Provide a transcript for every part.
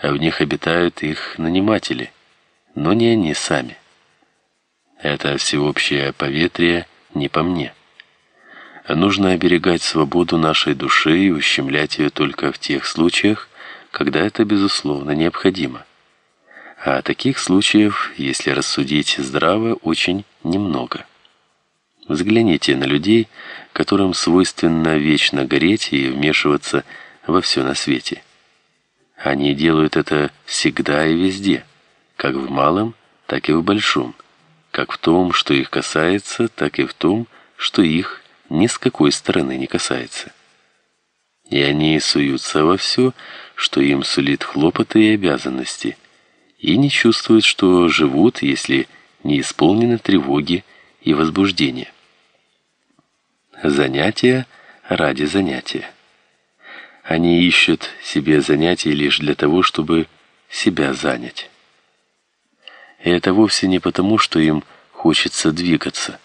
а в них обитают их наниматели, но не они сами. Это всеобщее поветрие не по мне. Нужно оберегать свободу нашей души и ущемлять ее только в тех случаях, когда это безусловно необходимо. А таких случаев, если рассудить здраво, очень немного. Взгляните на людей, которым свойственно вечно гореть и вмешиваться во все на свете. Они делают это всегда и везде, как в малом, так и в большом, как в том, что их касается, так и в том, что их ни с какой стороны не касается. И они суются во все, что им сулит хлопоты и обязанности, и не чувствуют, что живут, если не исполнены тревоги и возбуждения. Занятия ради занятия. Они ищут себе занятий лишь для того, чтобы себя занять. И это вовсе не потому, что им хочется двигаться,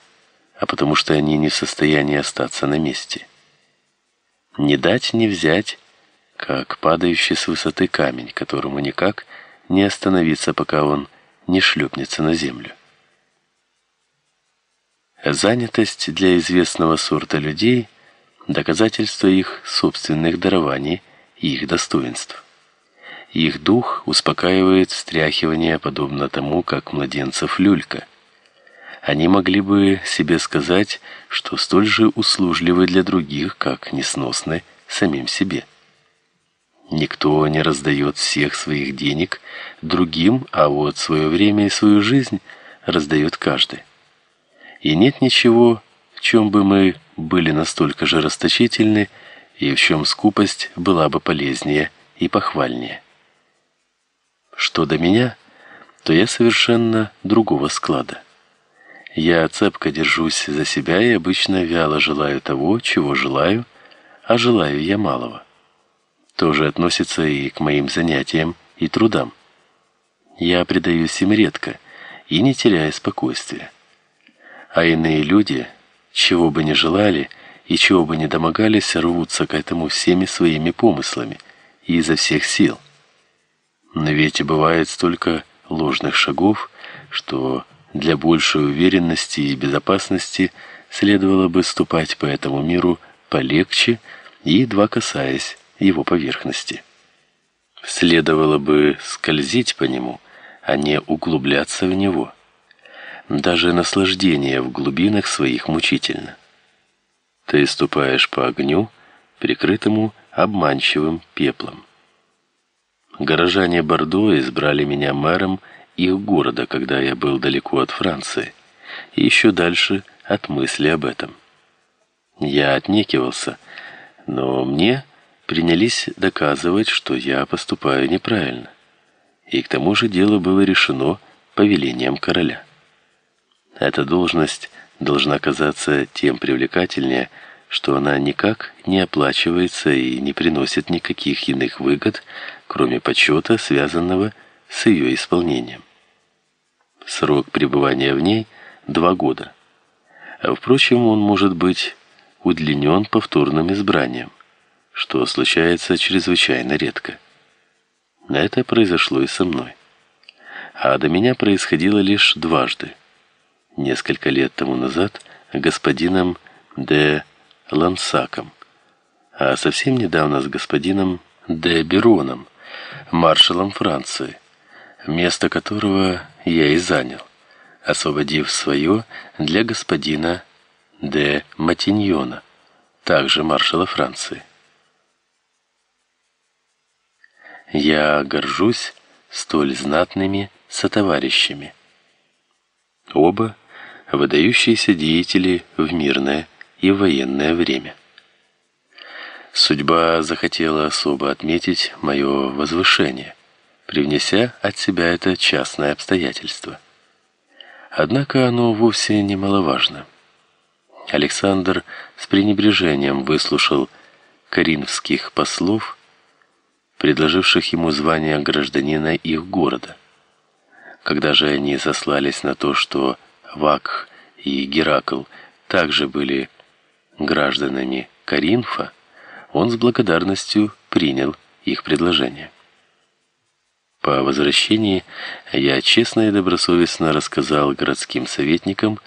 а потому что они не в состоянии остаться на месте. Не дать, не взять, как падающий с высоты камень, которому никак не остановиться, пока он не шлепнется на землю. Занятость для известного сорта людей – доказательство их собственных дарований и их достоинств. Их дух успокаивает встряхивание, подобно тому, как младенцев люлька. Они могли бы себе сказать, что столь же услужливы для других, как несносны самим себе. Никто не раздает всех своих денег другим, а вот свое время и свою жизнь раздает каждый. И нет ничего, в чем бы мы были настолько же расточительны, и в чем скупость была бы полезнее и похвальнее. Что до меня, то я совершенно другого склада. Я цепко держусь за себя и обычно вяло желаю того, чего желаю, а желаю я малого. Тоже относится и к моим занятиям и трудам. Я предаюсь им редко и не теряя спокойствия. А иные люди, чего бы ни желали и чего бы ни домогались, рвутся к этому всеми своими помыслами и изо всех сил. Но ведь и бывает столько ложных шагов, что для большей уверенности и безопасности следовало бы ступать по этому миру полегче и едва касаясь его поверхности. Следовало бы скользить по нему, а не углубляться в него. Даже наслаждение в глубинах своих мучительно. Ты ступаешь по огню, прикрытому обманчивым пеплом. Горожане Бордо избрали меня мэром их города, когда я был далеко от Франции, и еще дальше от мысли об этом. Я отнекивался, но мне принялись доказывать, что я поступаю неправильно. И к тому же дело было решено повелением короля. Эта должность должна казаться тем привлекательнее, что она никак не оплачивается и не приносит никаких иных выгод, кроме почета, связанного с ее исполнением. Срок пребывания в ней два года. А впрочем, он может быть удлинен повторным избранием, что случается чрезвычайно редко. Это произошло и со мной. А до меня происходило лишь дважды несколько лет тому назад господином де Лансаком, а совсем недавно с господином де Бероном, маршалом Франции, место которого я и занял, освободив свое для господина де Матиньона, также маршала Франции. Я горжусь столь знатными сотоварищами. Оба выдающиеся деятели в мирное и военное время. Судьба захотела особо отметить мое возвышение, привнеся от себя это частное обстоятельство. Однако оно вовсе не маловажно. Александр с пренебрежением выслушал коринфских послов, предложивших ему звание гражданина их города. Когда же они сослались на то, что Вакх и Геракл также были гражданами Каринфа, он с благодарностью принял их предложение. По возвращении я честно и добросовестно рассказал городским советникам